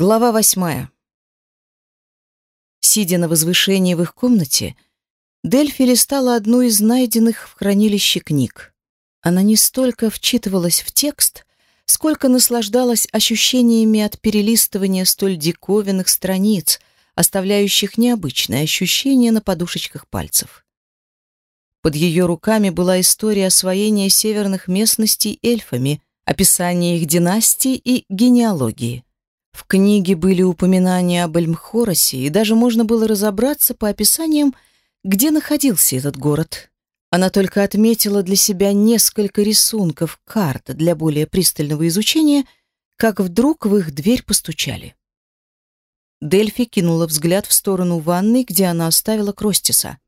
Глава восьмая. Сидя на возвышении в их комнате, Дельфи листала одну из найденных в хранилище книг. Она не столько вчитывалась в текст, сколько наслаждалась ощущениями от перелистывания столь диковинных страниц, оставляющих необычное ощущение на подушечках пальцев. Под ее руками была история освоения северных местностей эльфами, описание их династий и генеалогии. В книге были упоминания об Эльмхоросе, и даже можно было разобраться по описаниям, где находился этот город. Она только отметила для себя несколько рисунков карт для более пристального изучения, как вдруг в их дверь постучали. Дельфи кинула взгляд в сторону ванной, где она оставила Кростиса.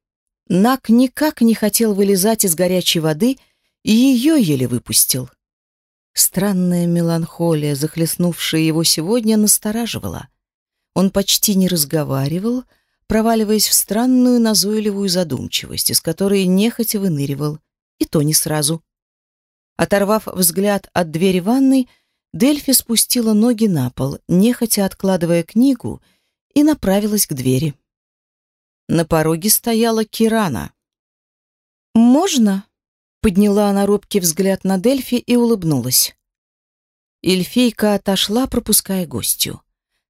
Нак никак не хотел вылезать из горячей воды и ее еле выпустил. Странная меланхолия, захлестнувшая его сегодня, настораживала. Он почти не разговаривал, проваливаясь в странную назойливую задумчивость, из которой нехотя выныривал, и то не сразу. Оторвав взгляд от двери ванной, Дельфи спустила ноги на пол, нехотя откладывая книгу, и направилась к двери. На пороге стояла Кирана. «Можно?» Подняла она робкий взгляд на Дельфи и улыбнулась. Эльфийка отошла, пропуская гостью.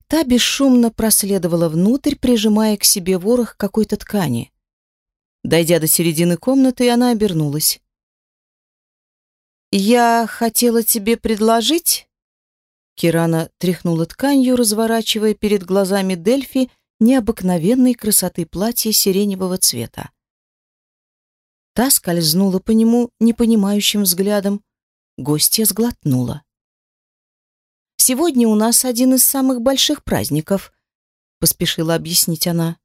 Та бесшумно проследовала внутрь, прижимая к себе ворох какой-то ткани. Дойдя до середины комнаты, она обернулась. «Я хотела тебе предложить...» Кирана тряхнула тканью, разворачивая перед глазами Дельфи необыкновенной красоты платье сиреневого цвета. Та скользнула по нему непонимающим взглядом. Гостья сглотнула. «Сегодня у нас один из самых больших праздников», — поспешила объяснить она.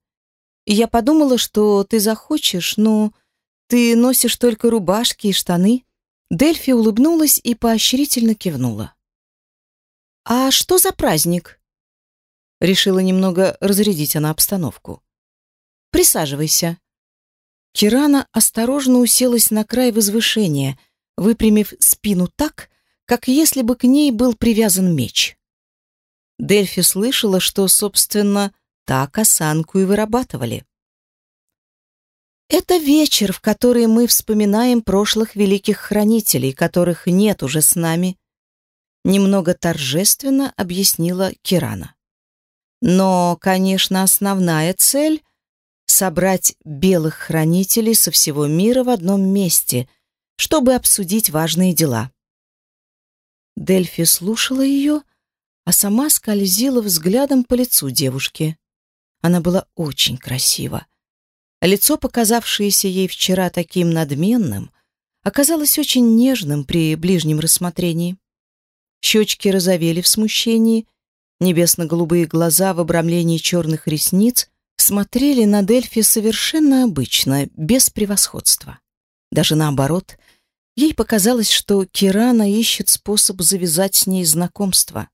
«И я подумала, что ты захочешь, но ты носишь только рубашки и штаны». Дельфи улыбнулась и поощрительно кивнула. «А что за праздник?» Решила немного разрядить она обстановку. «Присаживайся», Кирана осторожно уселась на край возвышения, выпрямив спину так, как если бы к ней был привязан меч. Дельфи слышала, что, собственно, так осанку и вырабатывали. Это вечер, в который мы вспоминаем прошлых великих хранителей, которых нет уже с нами, немного торжественно объяснила Кирана. Но, конечно, основная цель собрать белых хранителей со всего мира в одном месте, чтобы обсудить важные дела. Дельфи слушала ее, а сама скользила взглядом по лицу девушки. Она была очень красива. Лицо, показавшееся ей вчера таким надменным, оказалось очень нежным при ближнем рассмотрении. Щечки розовели в смущении, небесно-голубые глаза в обрамлении черных ресниц смотрели на Дельфи совершенно обычно, без превосходства. Даже наоборот, ей показалось, что Кирана ищет способ завязать с ней знакомство.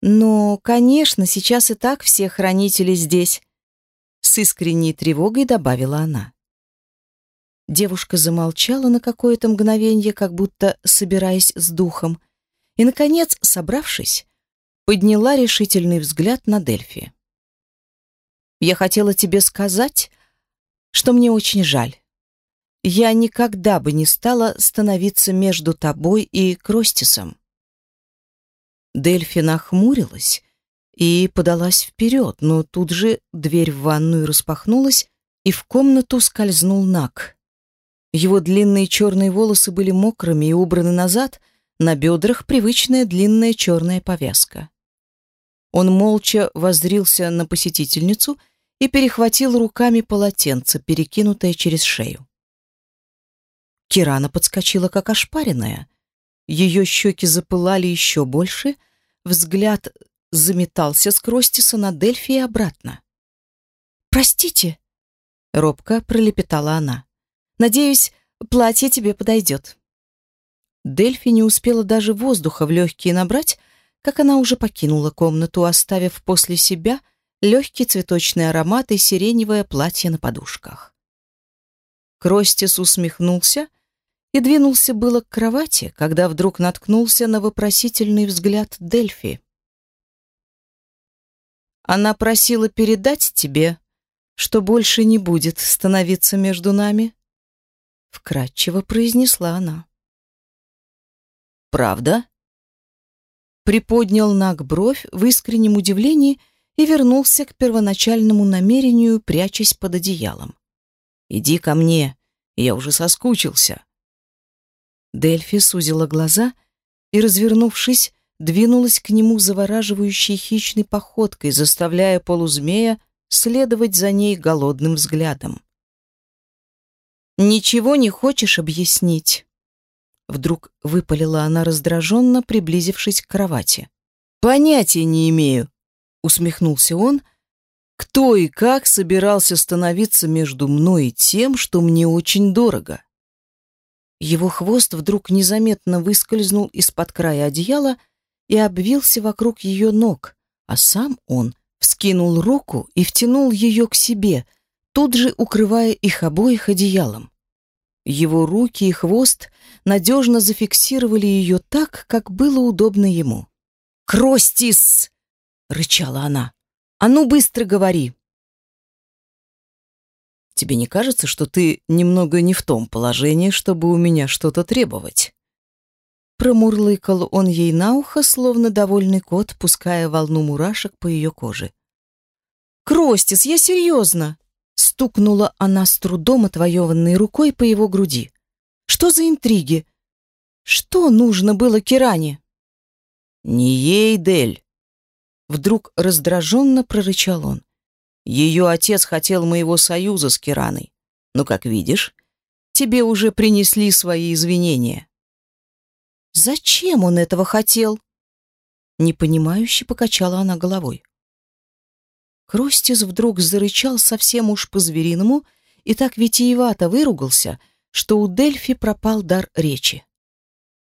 «Но, конечно, сейчас и так все хранители здесь», — с искренней тревогой добавила она. Девушка замолчала на какое-то мгновение, как будто собираясь с духом, и, наконец, собравшись, подняла решительный взгляд на Дельфи. Я хотела тебе сказать, что мне очень жаль. Я никогда бы не стала становиться между тобой и Кростисом. Дельфи нахмурилась и подалась вперед, но тут же дверь в ванную распахнулась, и в комнату скользнул Нак. Его длинные черные волосы были мокрыми и убраны назад, на бедрах привычная длинная черная повязка. Он молча воззрился на посетительницу — и перехватил руками полотенце, перекинутое через шею. Кирана подскочила, как ошпаренная. Ее щеки запылали еще больше, взгляд заметался с Кростиса на Дельфи и обратно. «Простите», — робко пролепетала она. «Надеюсь, платье тебе подойдет». Дельфи не успела даже воздуха в легкие набрать, как она уже покинула комнату, оставив после себя — легкий цветочный аромат и сиреневое платье на подушках. Кростис усмехнулся и двинулся было к кровати, когда вдруг наткнулся на вопросительный взгляд Дельфи. Она просила передать тебе, что больше не будет становиться между нами, вкратчиво произнесла она. Правда? Приподнял Наг бровь в искреннем удивлении и вернулся к первоначальному намерению, прячась под одеялом. Иди ко мне, я уже соскучился. Дельфи сузила глаза и, развернувшись, двинулась к нему завораживающей хищной походкой, заставляя полузмея следовать за ней голодным взглядом. «Ничего не хочешь объяснить?» Вдруг выпалила она раздраженно, приблизившись к кровати. «Понятия не имею», — усмехнулся он, «кто и как собирался становиться между мной и тем, что мне очень дорого». Его хвост вдруг незаметно выскользнул из-под края одеяла и обвился вокруг ее ног, а сам он вскинул руку и втянул ее к себе, тут же укрывая их обоих одеялом. Его руки и хвост надежно зафиксировали ее так, как было удобно ему. «Кростис!» — рычала она. «А ну быстро говори!» «Тебе не кажется, что ты немного не в том положении, чтобы у меня что-то требовать?» Промурлыкал он ей на ухо, словно довольный кот, пуская волну мурашек по ее коже. «Кростис, я серьезно!» Стукнула она с трудом отвоеванной рукой по его груди. «Что за интриги? Что нужно было Киране?» «Не ей, Дель!» Вдруг раздраженно прорычал он. «Ее отец хотел моего союза с Кираной. Но, как видишь, тебе уже принесли свои извинения». Зачем он этого хотел? Непонимающе покачала она головой. Кростис вдруг зарычал совсем уж по-звериному и так витиевато выругался, что у Дельфи пропал дар речи.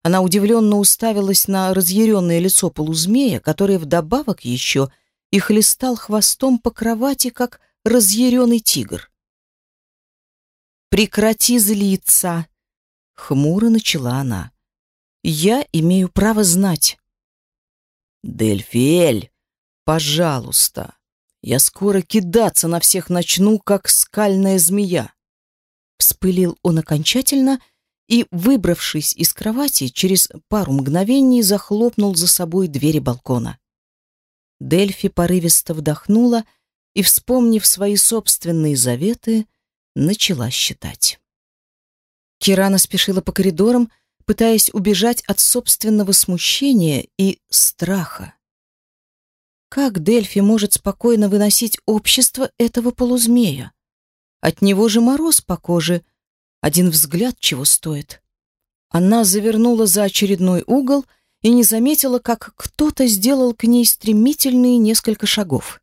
Она удивленно уставилась на разъяренное лицо полузмея, который вдобавок еще и хлестал хвостом по кровати, как разъяренный тигр. «Прекрати злиться!» — хмуро начала она. Я имею право знать. Дельфиэль, пожалуйста. Я скоро кидаться на всех начну, как скальная змея. Вспылил он окончательно и, выбравшись из кровати, через пару мгновений захлопнул за собой двери балкона. Дельфи порывисто вдохнула и, вспомнив свои собственные заветы, начала считать. Кирана спешила по коридорам, пытаясь убежать от собственного смущения и страха. Как Дельфи может спокойно выносить общество этого полузмея? От него же мороз по коже, один взгляд чего стоит. Она завернула за очередной угол и не заметила, как кто-то сделал к ней стремительные несколько шагов.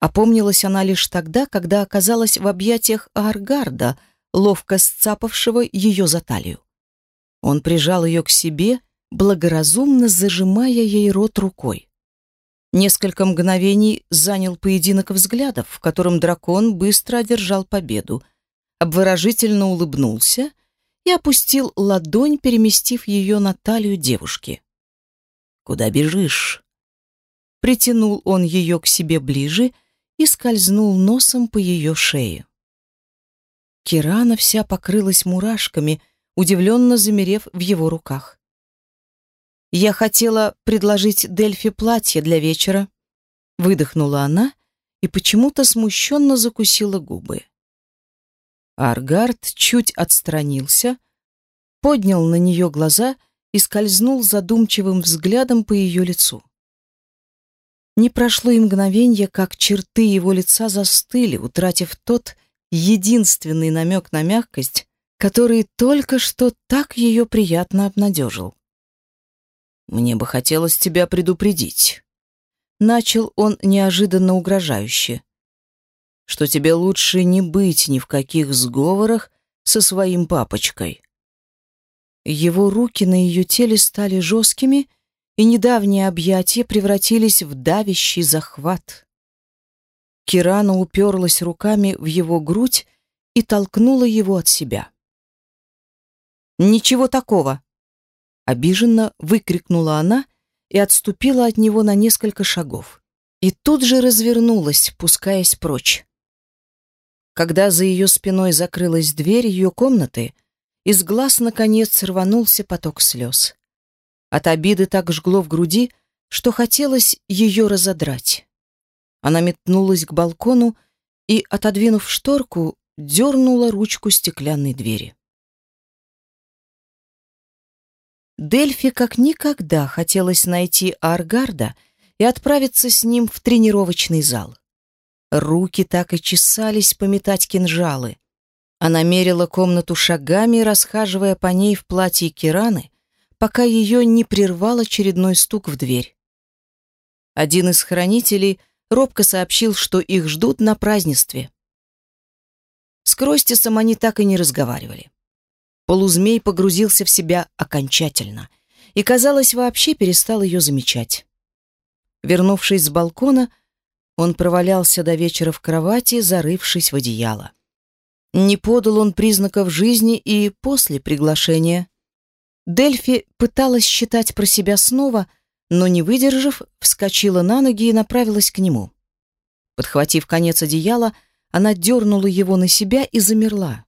Опомнилась она лишь тогда, когда оказалась в объятиях Аргарда, ловко сцапавшего ее за талию. Он прижал ее к себе, благоразумно зажимая ей рот рукой. Несколько мгновений занял поединок взглядов, в котором дракон быстро одержал победу, обворожительно улыбнулся и опустил ладонь, переместив ее на талию девушки. «Куда бежишь?» Притянул он ее к себе ближе и скользнул носом по ее шее. Кирана вся покрылась мурашками, удивленно замерев в его руках. «Я хотела предложить Дельфи платье для вечера», — выдохнула она и почему-то смущенно закусила губы. Аргард чуть отстранился, поднял на нее глаза и скользнул задумчивым взглядом по ее лицу. Не прошло и мгновенье, как черты его лица застыли, утратив тот единственный намек на мягкость, который только что так ее приятно обнадежил. «Мне бы хотелось тебя предупредить», — начал он неожиданно угрожающе, «что тебе лучше не быть ни в каких сговорах со своим папочкой». Его руки на ее теле стали жесткими, и недавние объятия превратились в давящий захват. Кирана уперлась руками в его грудь и толкнула его от себя. Ничего такого, обиженно выкрикнула она и отступила от него на несколько шагов. и тут же развернулась, пускаясь прочь. Когда за ее спиной закрылась дверь ее комнаты, из глаз, наконец, рванулся поток слез. От обиды так жгло в груди, что хотелось ее разодрать. Она метнулась к балкону и, отодвинув шторку, дернула ручку стеклянной двери. Дельфи как никогда хотелось найти Аргарда и отправиться с ним в тренировочный зал. Руки так и чесались пометать кинжалы. Она мерила комнату шагами, расхаживая по ней в платье Кираны, пока ее не прервал очередной стук в дверь. Один из хранителей робко сообщил, что их ждут на празднестве. С Кростисом они так и не разговаривали. Полузмей погрузился в себя окончательно и, казалось, вообще перестал ее замечать. Вернувшись с балкона, он провалялся до вечера в кровати, зарывшись в одеяло. Не подал он признаков жизни и после приглашения. Дельфи пыталась считать про себя снова, но, не выдержав, вскочила на ноги и направилась к нему. Подхватив конец одеяла, она дернула его на себя и замерла.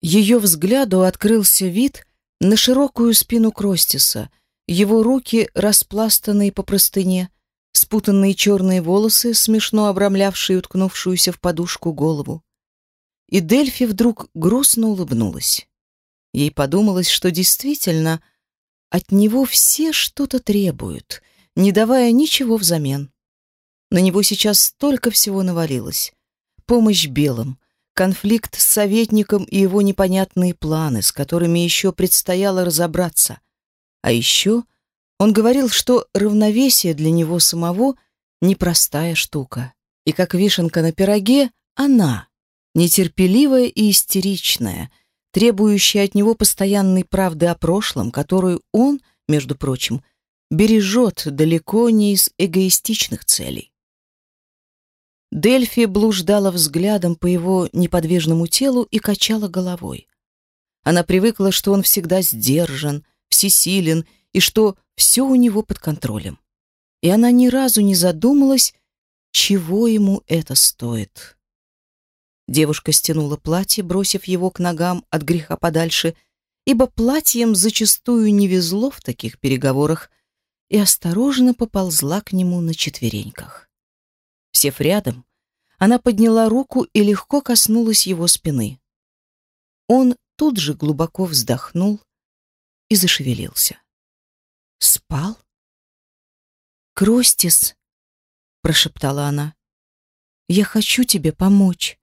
Ее взгляду открылся вид на широкую спину Кростиса, его руки, распластанные по простыне, спутанные черные волосы, смешно обрамлявшие уткнувшуюся в подушку голову. И Дельфи вдруг грустно улыбнулась. Ей подумалось, что действительно от него все что-то требуют, не давая ничего взамен. На него сейчас столько всего навалилось. Помощь белым, конфликт с советником и его непонятные планы, с которыми еще предстояло разобраться. А еще он говорил, что равновесие для него самого непростая штука. И как вишенка на пироге, она — нетерпеливая и истеричная, требующая от него постоянной правды о прошлом, которую он, между прочим, бережет далеко не из эгоистичных целей. Дельфи блуждала взглядом по его неподвижному телу и качала головой. Она привыкла, что он всегда сдержан, всесилен и что все у него под контролем. И она ни разу не задумалась, чего ему это стоит. Девушка стянула платье, бросив его к ногам от греха подальше, ибо платьем зачастую не везло в таких переговорах, и осторожно поползла к нему на четвереньках. Сев рядом, она подняла руку и легко коснулась его спины. Он тут же глубоко вздохнул и зашевелился. Спал? «Кростис», — прошептала она, — «я хочу тебе помочь».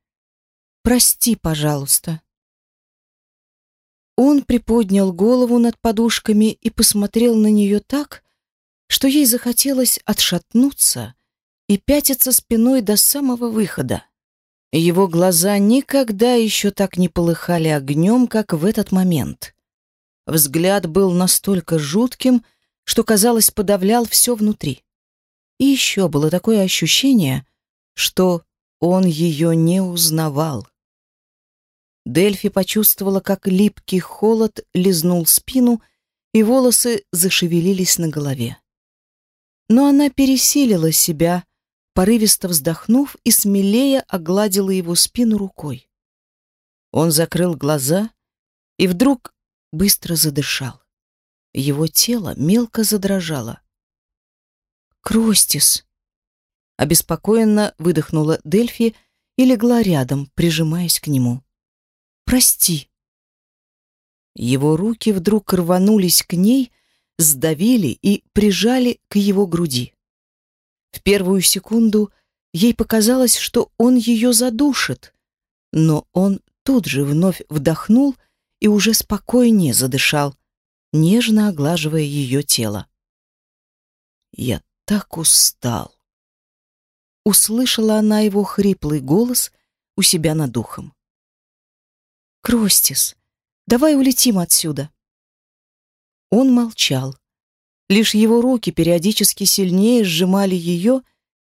Прости, пожалуйста. Он приподнял голову над подушками и посмотрел на нее так, что ей захотелось отшатнуться и пятиться спиной до самого выхода. Его глаза никогда еще так не полыхали огнем, как в этот момент. Взгляд был настолько жутким, что, казалось, подавлял все внутри. И еще было такое ощущение, что он ее не узнавал. Дельфи почувствовала, как липкий холод лизнул спину, и волосы зашевелились на голове. Но она пересилила себя, порывисто вздохнув и смелее огладила его спину рукой. Он закрыл глаза и вдруг быстро задышал. Его тело мелко задрожало. «Кростис!» Обеспокоенно выдохнула Дельфи и легла рядом, прижимаясь к нему. «Прости». Его руки вдруг рванулись к ней, сдавили и прижали к его груди. В первую секунду ей показалось, что он ее задушит, но он тут же вновь вдохнул и уже спокойнее задышал, нежно оглаживая ее тело. «Я так устал!» услышала она его хриплый голос у себя над духом. «Кростис, давай улетим отсюда!» Он молчал. Лишь его руки периодически сильнее сжимали ее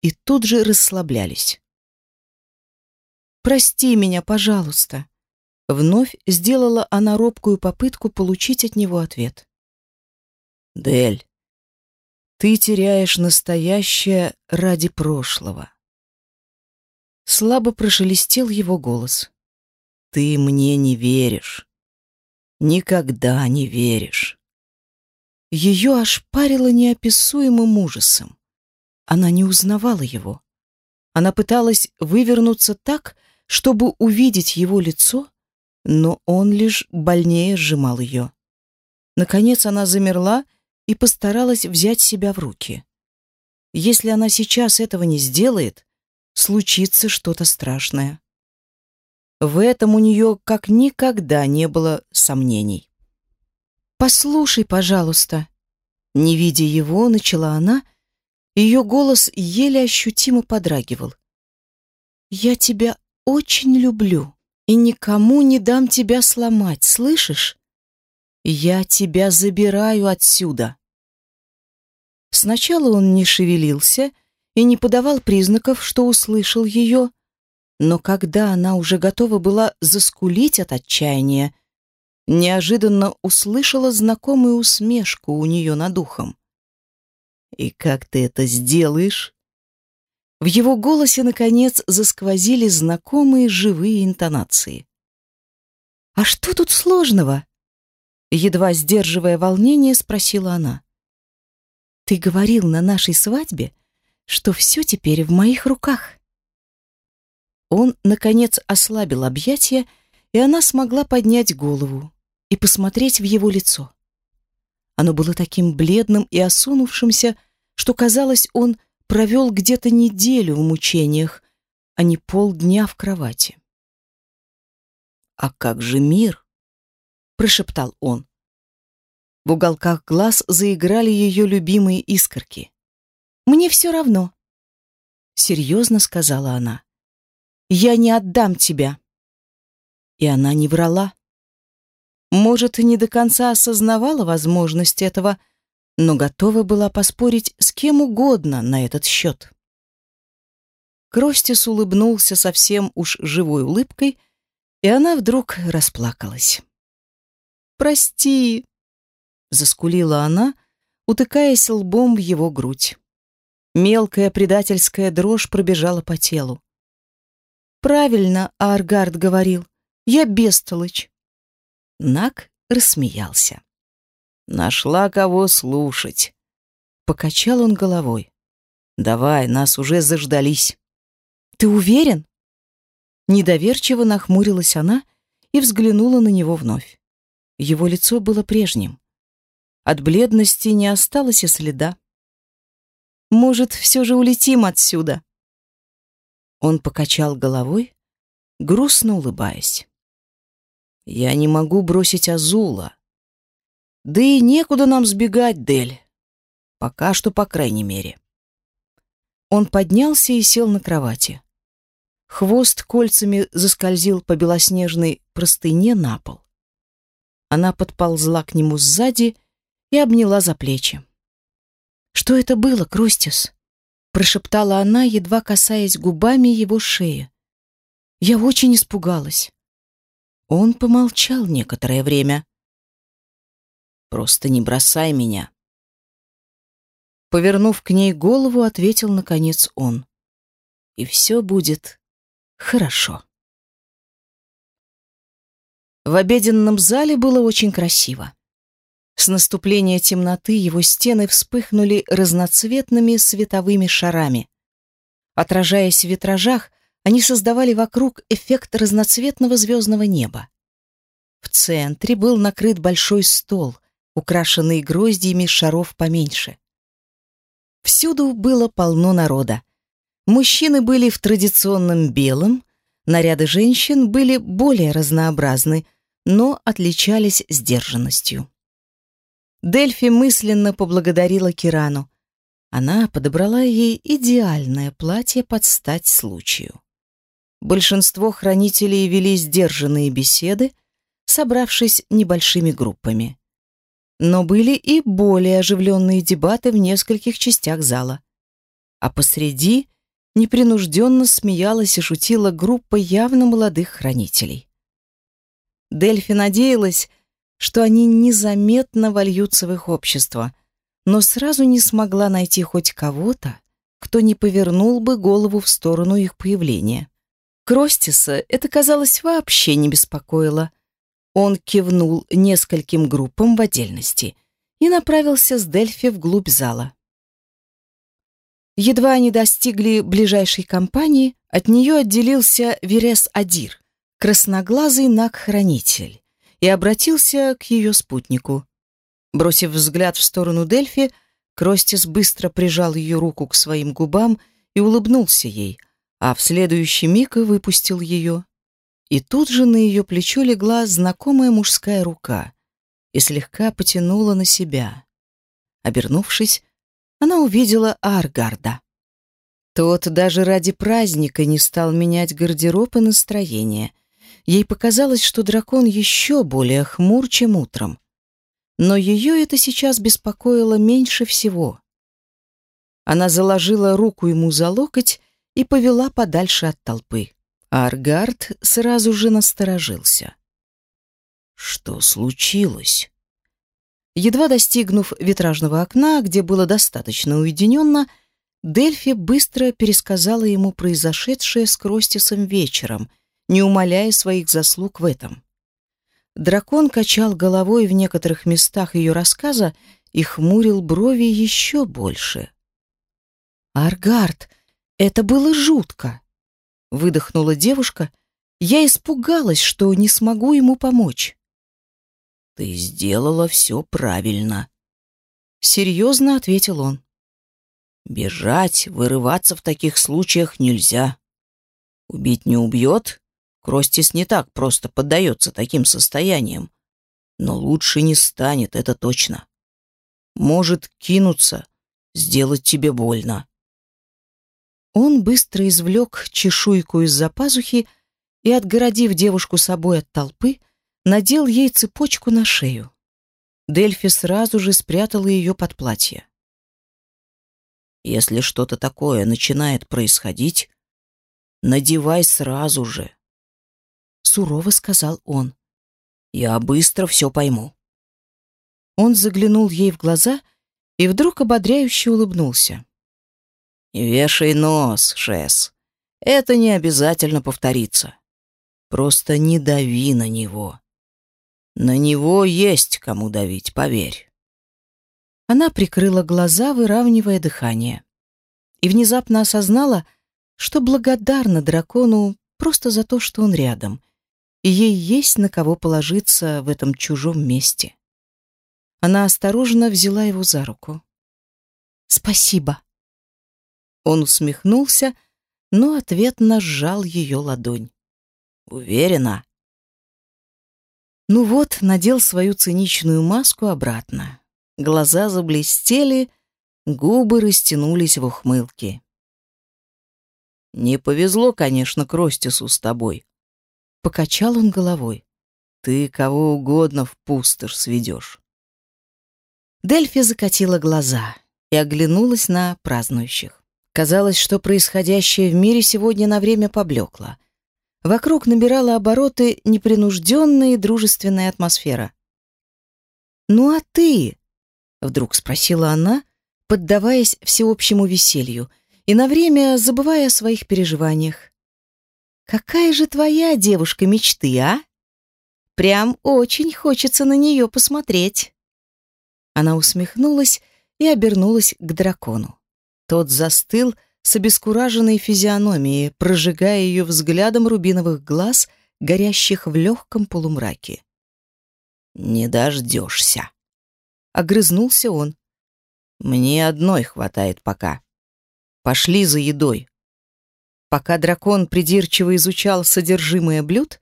и тут же расслаблялись. «Прости меня, пожалуйста!» Вновь сделала она робкую попытку получить от него ответ. «Дель, Ты теряешь настоящее ради прошлого. Слабо прошелестел его голос. Ты мне не веришь. Никогда не веришь. Ее аж парило неописуемым ужасом. Она не узнавала его. Она пыталась вывернуться так, чтобы увидеть его лицо, но он лишь больнее сжимал ее. Наконец она замерла и постаралась взять себя в руки. Если она сейчас этого не сделает, случится что-то страшное. В этом у нее как никогда не было сомнений. «Послушай, пожалуйста». Не видя его, начала она, ее голос еле ощутимо подрагивал. «Я тебя очень люблю и никому не дам тебя сломать, слышишь? Я тебя забираю отсюда. Сначала он не шевелился и не подавал признаков, что услышал ее, но когда она уже готова была заскулить от отчаяния, неожиданно услышала знакомую усмешку у нее над ухом. «И как ты это сделаешь?» В его голосе, наконец, засквозили знакомые живые интонации. «А что тут сложного?» Едва сдерживая волнение, спросила она. «Ты говорил на нашей свадьбе, что все теперь в моих руках». Он, наконец, ослабил объятия, и она смогла поднять голову и посмотреть в его лицо. Оно было таким бледным и осунувшимся, что, казалось, он провел где-то неделю в мучениях, а не полдня в кровати. «А как же мир?» прошептал он. В уголках глаз заиграли ее любимые искорки. «Мне все равно», — серьезно сказала она. «Я не отдам тебя». И она не врала. Может, не до конца осознавала возможность этого, но готова была поспорить с кем угодно на этот счет. Кростис улыбнулся совсем уж живой улыбкой, и она вдруг расплакалась. Прости!» Заскулила она, утыкаясь лбом в его грудь. Мелкая предательская дрожь пробежала по телу. «Правильно Аргард говорил. Я бестолочь». Нак рассмеялся. «Нашла кого слушать». Покачал он головой. «Давай, нас уже заждались». «Ты уверен?» Недоверчиво нахмурилась она и взглянула на него вновь. Его лицо было прежним. От бледности не осталось и следа. «Может, все же улетим отсюда?» Он покачал головой, грустно улыбаясь. «Я не могу бросить Азула. Да и некуда нам сбегать, Дель. Пока что, по крайней мере». Он поднялся и сел на кровати. Хвост кольцами заскользил по белоснежной простыне на пол. Она подползла к нему сзади и обняла за плечи. «Что это было, Крустис?» прошептала она, едва касаясь губами его шеи. «Я очень испугалась». Он помолчал некоторое время. «Просто не бросай меня». Повернув к ней голову, ответил, наконец, он. «И все будет хорошо». В обеденном зале было очень красиво. С наступления темноты его стены вспыхнули разноцветными световыми шарами. Отражаясь в витражах, они создавали вокруг эффект разноцветного звездного неба. В центре был накрыт большой стол, украшенный гроздьями шаров поменьше. Всюду было полно народа. Мужчины были в традиционном белом, наряды женщин были более разнообразны, но отличались сдержанностью. Дельфи мысленно поблагодарила Кирану. Она подобрала ей идеальное платье под стать случаю. Большинство хранителей вели сдержанные беседы, собравшись небольшими группами. Но были и более оживленные дебаты в нескольких частях зала. А посреди непринужденно смеялась и шутила группа явно молодых хранителей. Дельфи надеялась, что они незаметно вольются в их общество, но сразу не смогла найти хоть кого-то, кто не повернул бы голову в сторону их появления. Кростиса это, казалось, вообще не беспокоило. Он кивнул нескольким группам в отдельности и направился с Дельфи вглубь зала. Едва они достигли ближайшей компании, от нее отделился Верес Адир, красноглазый наг-хранитель, и обратился к ее спутнику. Бросив взгляд в сторону Дельфи, Кростис быстро прижал ее руку к своим губам и улыбнулся ей, а в следующий миг и выпустил ее. И тут же на ее плечо легла знакомая мужская рука и слегка потянула на себя. Обернувшись, она увидела Аргарда. Тот даже ради праздника не стал менять гардероб и настроение. Ей показалось, что дракон еще более хмур, чем утром. Но ее это сейчас беспокоило меньше всего. Она заложила руку ему за локоть и повела подальше от толпы. Аргард сразу же насторожился. «Что случилось?» Едва достигнув витражного окна, где было достаточно уединенно, Дельфи быстро пересказала ему произошедшее с Кростисом вечером, не умаляя своих заслуг в этом. Дракон качал головой в некоторых местах ее рассказа и хмурил брови еще больше. «Аргард, это было жутко!» — выдохнула девушка. «Я испугалась, что не смогу ему помочь». «Ты сделала все правильно», — серьезно ответил он. «Бежать, вырываться в таких случаях нельзя. Убить не убьет, Кростис не так просто поддается таким состояниям. Но лучше не станет, это точно. Может кинуться, сделать тебе больно. Он быстро извлек чешуйку из-за пазухи и, отгородив девушку собой от толпы, надел ей цепочку на шею. Дельфи сразу же спрятала ее под платье. «Если что-то такое начинает происходить, надевай сразу же», — сурово сказал он. «Я быстро все пойму». Он заглянул ей в глаза и вдруг ободряюще улыбнулся. Вешай нос, Шес. Это не обязательно повторится. Просто не дави на него. На него есть кому давить, поверь. Она прикрыла глаза, выравнивая дыхание. И внезапно осознала, что благодарна дракону просто за то, что он рядом, и ей есть на кого положиться в этом чужом месте. Она осторожно взяла его за руку. «Спасибо». Он усмехнулся, но ответно сжал ее ладонь. «Уверена?» Ну вот, надел свою циничную маску обратно. Глаза заблестели, губы растянулись в ухмылке. «Не повезло, конечно, Кростису с тобой», — покачал он головой. «Ты кого угодно в пустошь сведешь». Дельфи закатила глаза и оглянулась на празднующих. Казалось, что происходящее в мире сегодня на время поблекло. Вокруг набирала обороты непринужденная и дружественная атмосфера. «Ну а ты?» — вдруг спросила она, поддаваясь всеобщему веселью и на время забывая о своих переживаниях. «Какая же твоя девушка мечты, а? Прям очень хочется на нее посмотреть». Она усмехнулась и обернулась к дракону. Тот застыл, с обескураженной физиономией, прожигая ее взглядом рубиновых глаз, горящих в легком полумраке. «Не дождешься», — огрызнулся он. «Мне одной хватает пока. Пошли за едой». Пока дракон придирчиво изучал содержимое блюд,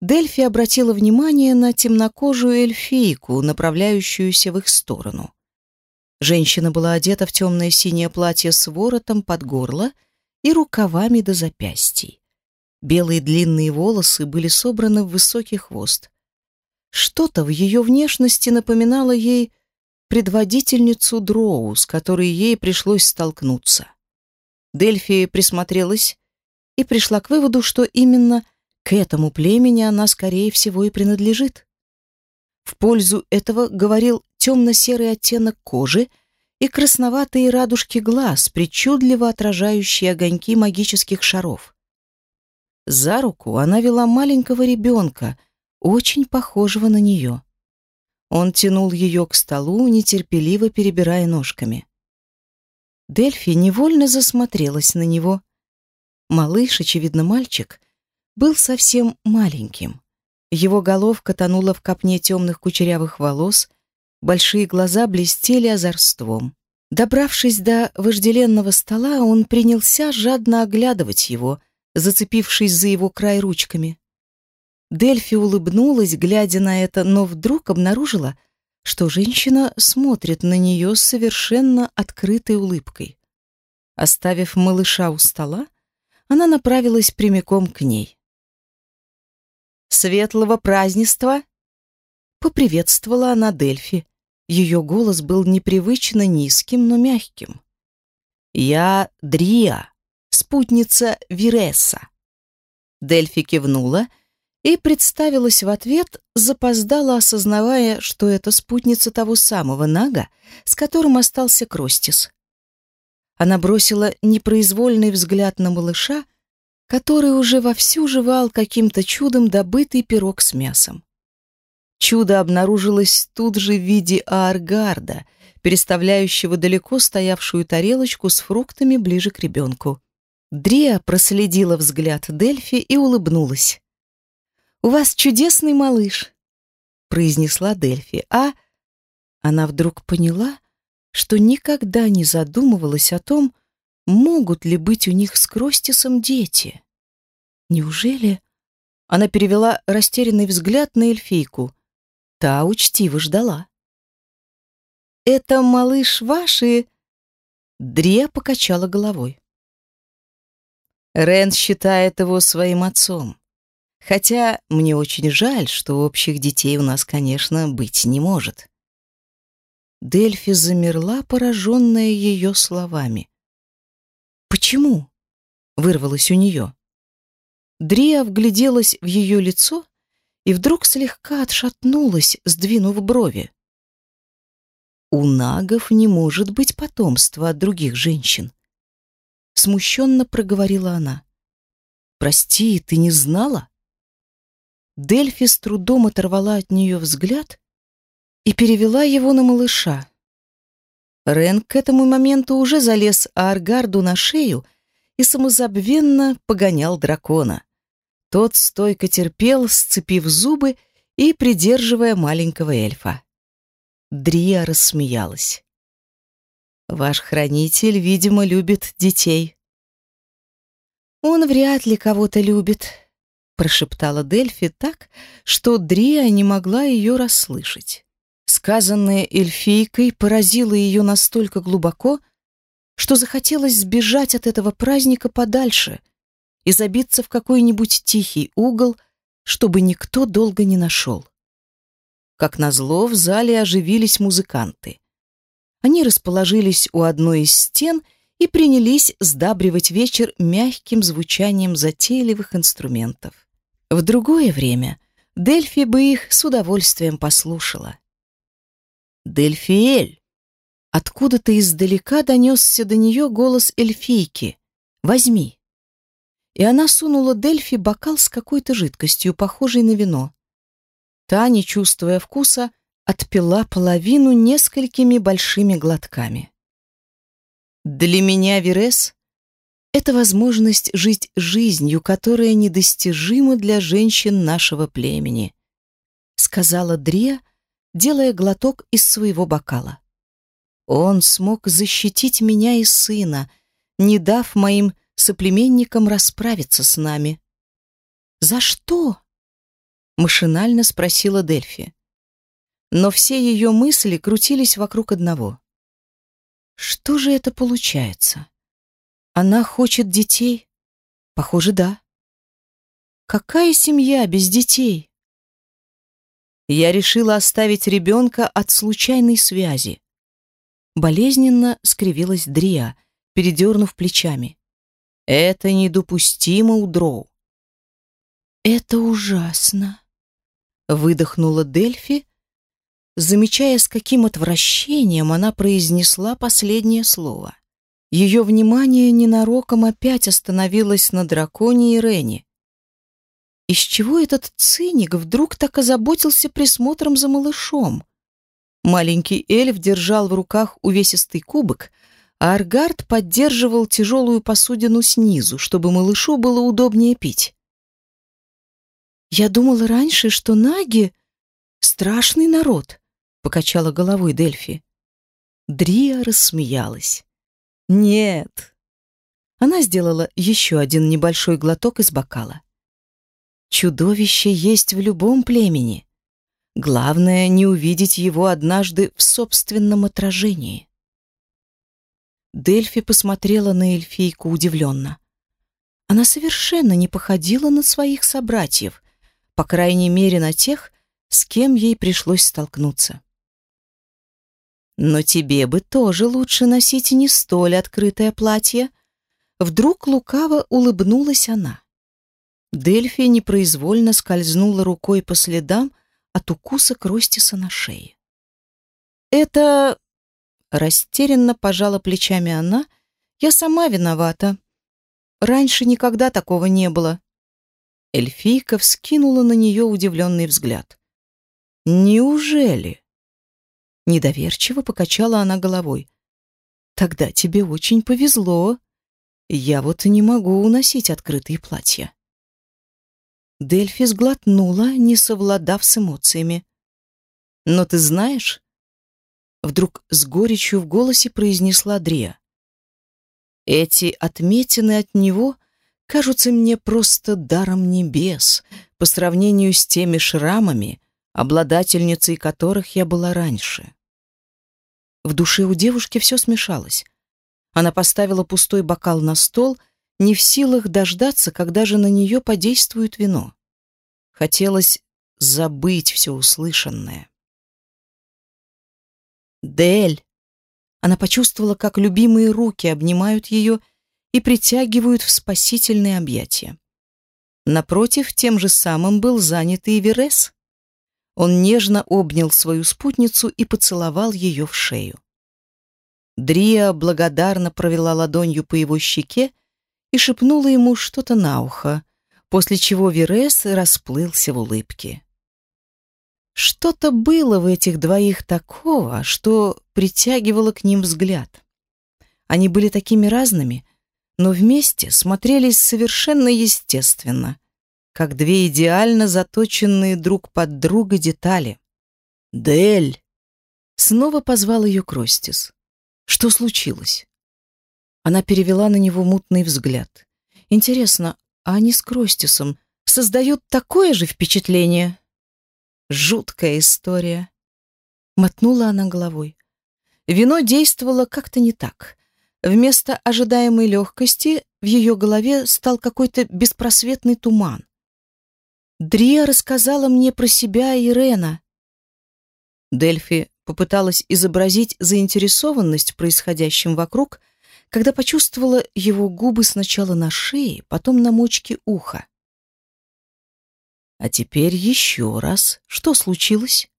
Дельфи обратила внимание на темнокожую эльфийку, направляющуюся в их сторону. Женщина была одета в темное синее платье с воротом под горло и рукавами до запястий. Белые длинные волосы были собраны в высокий хвост. Что-то в ее внешности напоминало ей предводительницу Дроу, с которой ей пришлось столкнуться. Дельфи присмотрелась и пришла к выводу, что именно к этому племени она, скорее всего, и принадлежит. В пользу этого говорил темно-серый оттенок кожи и красноватые радужки глаз, причудливо отражающие огоньки магических шаров. За руку она вела маленького ребенка, очень похожего на нее. Он тянул ее к столу, нетерпеливо перебирая ножками. Дельфи невольно засмотрелась на него. Малыш, очевидно, мальчик, был совсем маленьким. Его головка тонула в копне темных кучерявых волос, большие глаза блестели озорством. Добравшись до вожделенного стола, он принялся жадно оглядывать его, зацепившись за его край ручками. Дельфи улыбнулась, глядя на это, но вдруг обнаружила, что женщина смотрит на нее совершенно открытой улыбкой. Оставив малыша у стола, она направилась прямиком к ней. «Светлого празднества!» Поприветствовала она Дельфи. Ее голос был непривычно низким, но мягким. «Я Дрия, спутница Виреса». Дельфи кивнула и представилась в ответ, запоздала, осознавая, что это спутница того самого Нага, с которым остался Кростис. Она бросила непроизвольный взгляд на малыша, который уже вовсю жевал каким-то чудом добытый пирог с мясом. Чудо обнаружилось тут же в виде ааргарда, переставляющего далеко стоявшую тарелочку с фруктами ближе к ребенку. Дрия проследила взгляд Дельфи и улыбнулась. «У вас чудесный малыш», — произнесла Дельфи, а... Она вдруг поняла, что никогда не задумывалась о том, могут ли быть у них с Кростисом дети? Неужели? Она перевела растерянный взгляд на эльфийку. Та учтиво ждала. «Это малыш ваши?» Дрия покачала головой. Рен считает его своим отцом. Хотя мне очень жаль, что общих детей у нас, конечно, быть не может. Дельфи замерла, пораженная ее словами. «Почему?» — вырвалось у нее. Дрия вгляделась в ее лицо и вдруг слегка отшатнулась, сдвинув брови. «У нагов не может быть потомства от других женщин», — смущенно проговорила она. «Прости, ты не знала?» Дельфи с трудом оторвала от нее взгляд и перевела его на малыша. Рен к этому моменту уже залез Аргарду на шею и самозабвенно погонял дракона. Тот стойко терпел, сцепив зубы и придерживая маленького эльфа. Дрия рассмеялась. «Ваш хранитель, видимо, любит детей». «Он вряд ли кого-то любит», — прошептала Дельфи так, что Дрия не могла ее расслышать. Сказанное эльфийкой поразило ее настолько глубоко, что захотелось сбежать от этого праздника подальше и забиться в какой-нибудь тихий угол, чтобы никто долго не нашел. Как назло, в зале оживились музыканты. Они расположились у одной из стен и принялись сдабривать вечер мягким звучанием затейливых инструментов. В другое время Дельфи бы их с удовольствием послушала. «Дельфиэль!» Откуда-то издалека донесся до нее голос эльфийки. «Возьми!» И она сунула Дельфи бокал с какой-то жидкостью, похожей на вино. Та, не чувствуя вкуса, отпила половину несколькими большими глотками. «Для меня, Верес, это возможность жить жизнью, которая недостижима для женщин нашего племени», сказала Дрия, делая глоток из своего бокала. Он смог защитить меня и сына, не дав моим соплеменникам расправиться с нами. «За что?» — машинально спросила Дельфи. Но все ее мысли крутились вокруг одного. Что же это получается? Она хочет детей? Похоже, да. Какая семья без детей? я решила оставить ребенка от случайной связи. Болезненно скривилась Дрия, передернув плечами. Это недопустимо у дроу. Это ужасно, выдохнула Дельфи, замечая, с каким отвращением она произнесла последнее слово. Ее внимание ненароком опять остановилось на драконе и Рене. Из чего этот циник вдруг так озаботился присмотром за малышом? Маленький эльф держал в руках увесистый кубок, а Аргард поддерживал тяжелую посудину снизу, чтобы малышу было удобнее пить. «Я думала раньше, что наги — страшный народ», — покачала головой Дельфи. Дрия рассмеялась. «Нет». Она сделала еще один небольшой глоток из бокала. «Чудовище есть в любом племени. Главное — не увидеть его однажды в собственном отражении». Дельфи посмотрела на эльфийку удивленно. Она совершенно не походила на своих собратьев, по крайней мере на тех, с кем ей пришлось столкнуться. «Но тебе бы тоже лучше носить не столь открытое платье», Вдруг лукаво улыбнулась она. Дельфи непроизвольно скользнула рукой по следам от укуса Кростиса на шее. «Это Растерянно пожала плечами она. Я сама виновата. Раньше никогда такого не было. Эльфийка вскинула на нее удивленный взгляд. Неужели? Недоверчиво покачала она головой. Тогда тебе очень повезло. Я вот не могу уносить открытые платья. Дельфи сглотнула, не совладав с эмоциями. Но ты знаешь, Вдруг с горечью в голосе произнесла Дрия. Эти отметины от него кажутся мне просто даром небес по сравнению с теми шрамами, обладательницей которых я была раньше. В душе у девушки все смешалось. Она поставила пустой бокал на стол, не в силах дождаться, когда же на нее подействует вино. Хотелось забыть все услышанное. Дель. Она почувствовала, как любимые руки обнимают ее и притягивают в спасительные объятия. Напротив, тем же самым был занят и Верес. Он нежно обнял свою спутницу и поцеловал ее в шею. Дрия благодарно провела ладонью по его щеке и шепнула ему что-то на ухо, после чего Верес расплылся в улыбке. Что-то было в этих двоих такого, что притягивало к ним взгляд. Они были такими разными, но вместе смотрелись совершенно естественно, как две идеально заточенные друг под друга детали. «Дель!» Снова позвал ее Кростис. Что случилось? Она перевела на него мутный взгляд. Интересно, а они с Кростисом создают такое же впечатление? Жуткая история. Мотнула она головой. Вино действовало как-то не так. Вместо ожидаемой легкости в ее голове стал какой-то беспросветный туман. Дрия рассказала мне про себя и Рена. Дельфи попыталась изобразить заинтересованность в происходящем вокруг, когда почувствовала его губы сначала на шее, потом на мочке уха. А теперь еще раз. Что случилось?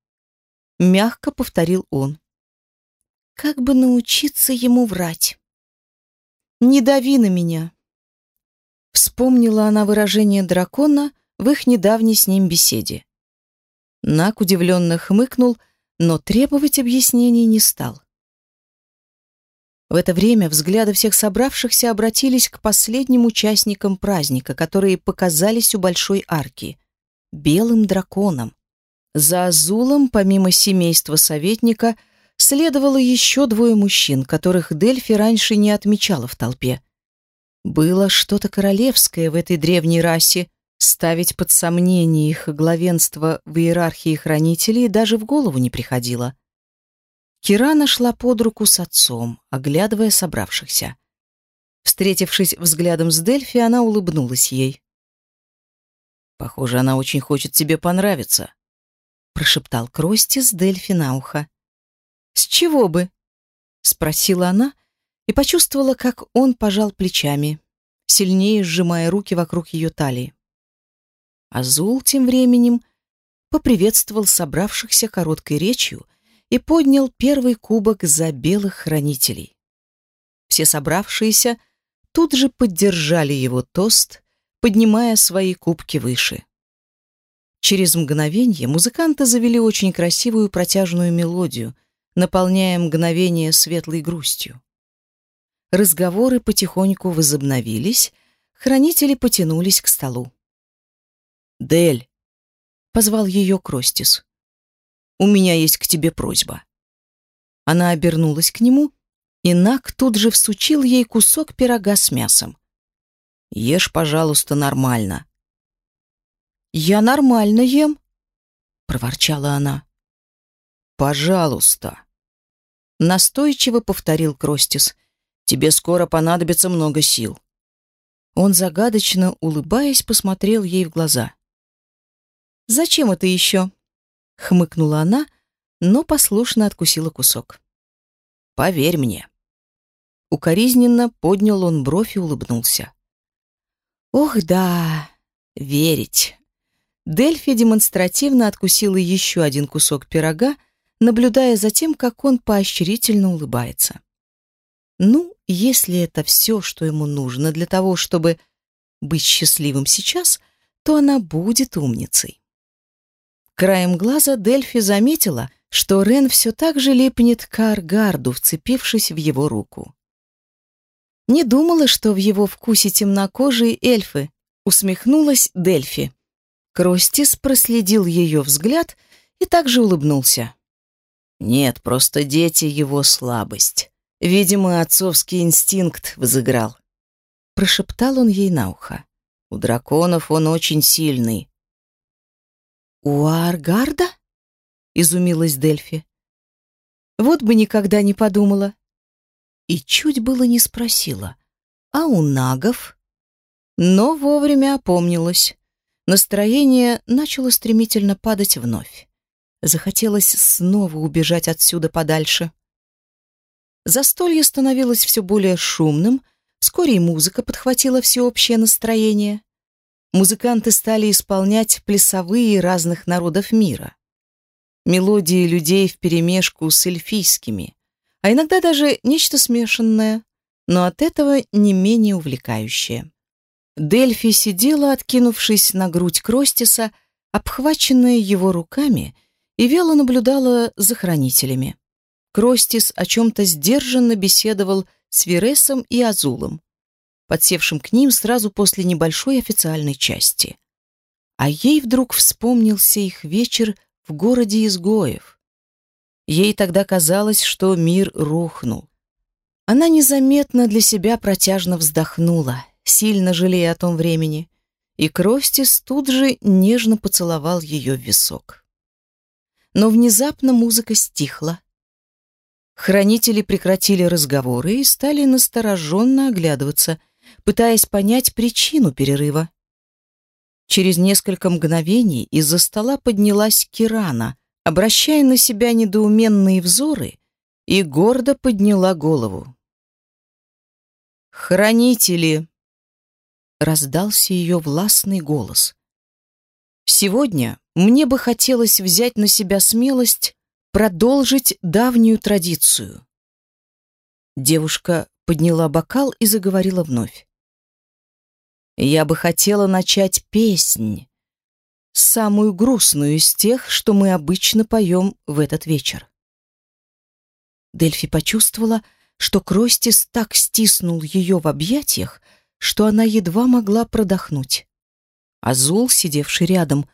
Мягко повторил он. Как бы научиться ему врать? Не дави на меня. Вспомнила она выражение дракона в их недавней с ним беседе. Нак удивленно хмыкнул, но требовать объяснений не стал. В это время взгляды всех собравшихся обратились к последним участникам праздника, которые показались у большой арки белым драконом. За Азулом, помимо семейства советника, следовало еще двое мужчин, которых Дельфи раньше не отмечала в толпе. Было что-то королевское в этой древней расе, ставить под сомнение их главенство в иерархии хранителей даже в голову не приходило. Кирана шла под руку с отцом, оглядывая собравшихся. Встретившись взглядом с Дельфи, она улыбнулась ей. Похоже, она очень хочет тебе понравиться, прошептал Крости с Дельфи на ухо. С чего бы? спросила она и почувствовала, как он пожал плечами, сильнее сжимая руки вокруг ее талии. Азул тем временем поприветствовал собравшихся короткой речью и поднял первый кубок за белых хранителей. Все собравшиеся тут же поддержали его тост, поднимая свои кубки выше. Через мгновение музыканты завели очень красивую протяжную мелодию, наполняя мгновение светлой грустью. Разговоры потихоньку возобновились, хранители потянулись к столу. «Дель!» — позвал ее Кростис. «У меня есть к тебе просьба». Она обернулась к нему, и Нак тут же всучил ей кусок пирога с мясом. «Ешь, пожалуйста, нормально. «Я нормально ем», — проворчала она. «Пожалуйста», — настойчиво повторил Кростис. «Тебе скоро понадобится много сил». Он загадочно, улыбаясь, посмотрел ей в глаза. «Зачем это еще?» — хмыкнула она, но послушно откусила кусок. «Поверь мне». Укоризненно поднял он бровь и улыбнулся. «Ох, да, верить». Дельфи демонстративно откусила еще один кусок пирога, наблюдая за тем, как он поощрительно улыбается. Ну, если это все, что ему нужно для того, чтобы быть счастливым сейчас, то она будет умницей. Краем глаза Дельфи заметила, что Рен все так же липнет к Аргарду, вцепившись в его руку. «Не думала, что в его вкусе темнокожие эльфы», — усмехнулась Дельфи. Кростис проследил ее взгляд и также улыбнулся. Нет, просто дети — его слабость. Видимо, отцовский инстинкт взыграл. Прошептал он ей на ухо. У драконов он очень сильный. «У Аргарда?» — изумилась Дельфи. «Вот бы никогда не подумала». И чуть было не спросила. «А у нагов?» Но вовремя опомнилась. Настроение начало стремительно падать вновь. Захотелось снова убежать отсюда подальше. Застолье становилось все более шумным, вскоре и музыка подхватила всеобщее настроение. Музыканты стали исполнять плясовые разных народов мира. Мелодии людей вперемешку с эльфийскими, а иногда даже нечто смешанное, но от этого не менее увлекающее. Дельфи сидела, откинувшись на грудь Кростиса, обхваченная его руками, и вело наблюдала за хранителями. Кростис о чем-то сдержанно беседовал с Вересом и Азулом, подсевшим к ним сразу после небольшой официальной части. А ей вдруг вспомнился их вечер в городе изгоев. Ей тогда казалось, что мир рухнул. Она незаметно для себя протяжно вздохнула сильно жалея о том времени, и Кростис тут же нежно поцеловал ее в висок. Но внезапно музыка стихла. Хранители прекратили разговоры и стали настороженно оглядываться, пытаясь понять причину перерыва. Через несколько мгновений из-за стола поднялась Кирана, обращая на себя недоуменные взоры, и гордо подняла голову. «Хранители!» раздался ее властный голос. Сегодня мне бы хотелось взять на себя смелость продолжить давнюю традицию. Девушка подняла бокал и заговорила вновь. Я бы хотела начать песнь, самую грустную из тех, что мы обычно поем в этот вечер. Дельфи почувствовала, что Кростис так стиснул ее в объятиях, что она едва могла продохнуть. Азул, сидевший рядом,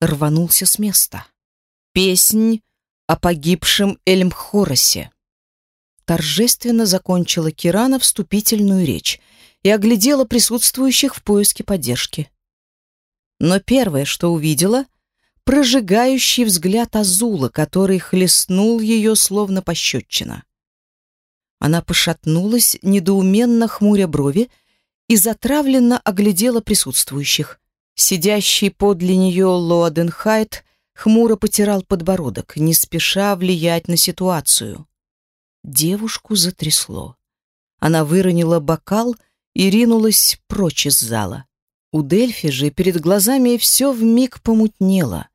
рванулся с места. Песнь о погибшем Эльмхоросе. Торжественно закончила Кирана вступительную речь и оглядела присутствующих в поиске поддержки. Но первое, что увидела, прожигающий взгляд Азула, который хлестнул ее словно пощечина. Она пошатнулась, недоуменно хмуря брови, и затравленно оглядела присутствующих. Сидящий подле нее Лоаденхайт хмуро потирал подбородок, не спеша влиять на ситуацию. Девушку затрясло. Она выронила бокал и ринулась прочь из зала. У Дельфи же перед глазами все вмиг помутнело.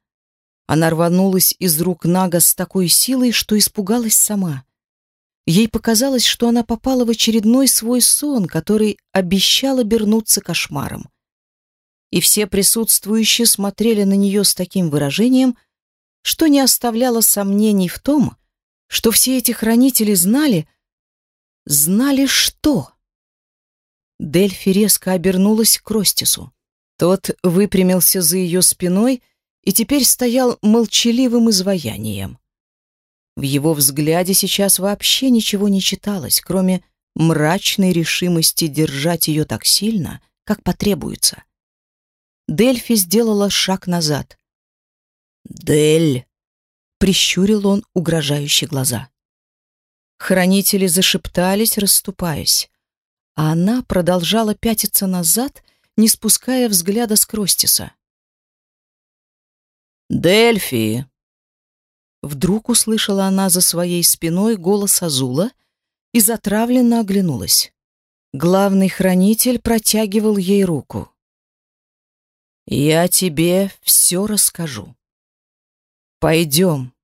Она рванулась из рук Нага с такой силой, что испугалась сама. Ей показалось, что она попала в очередной свой сон, который обещал обернуться кошмаром. И все присутствующие смотрели на нее с таким выражением, что не оставляло сомнений в том, что все эти хранители знали, знали что. Дельфи резко обернулась к Ростису. Тот выпрямился за ее спиной и теперь стоял молчаливым изваянием. В его взгляде сейчас вообще ничего не читалось, кроме мрачной решимости держать ее так сильно, как потребуется. Дельфи сделала шаг назад. «Дель!» — прищурил он угрожающие глаза. Хранители зашептались, расступаясь, а она продолжала пятиться назад, не спуская взгляда с Кростиса. «Дельфи!» Вдруг услышала она за своей спиной голос Азула и затравленно оглянулась. Главный хранитель протягивал ей руку. «Я тебе все расскажу. Пойдем».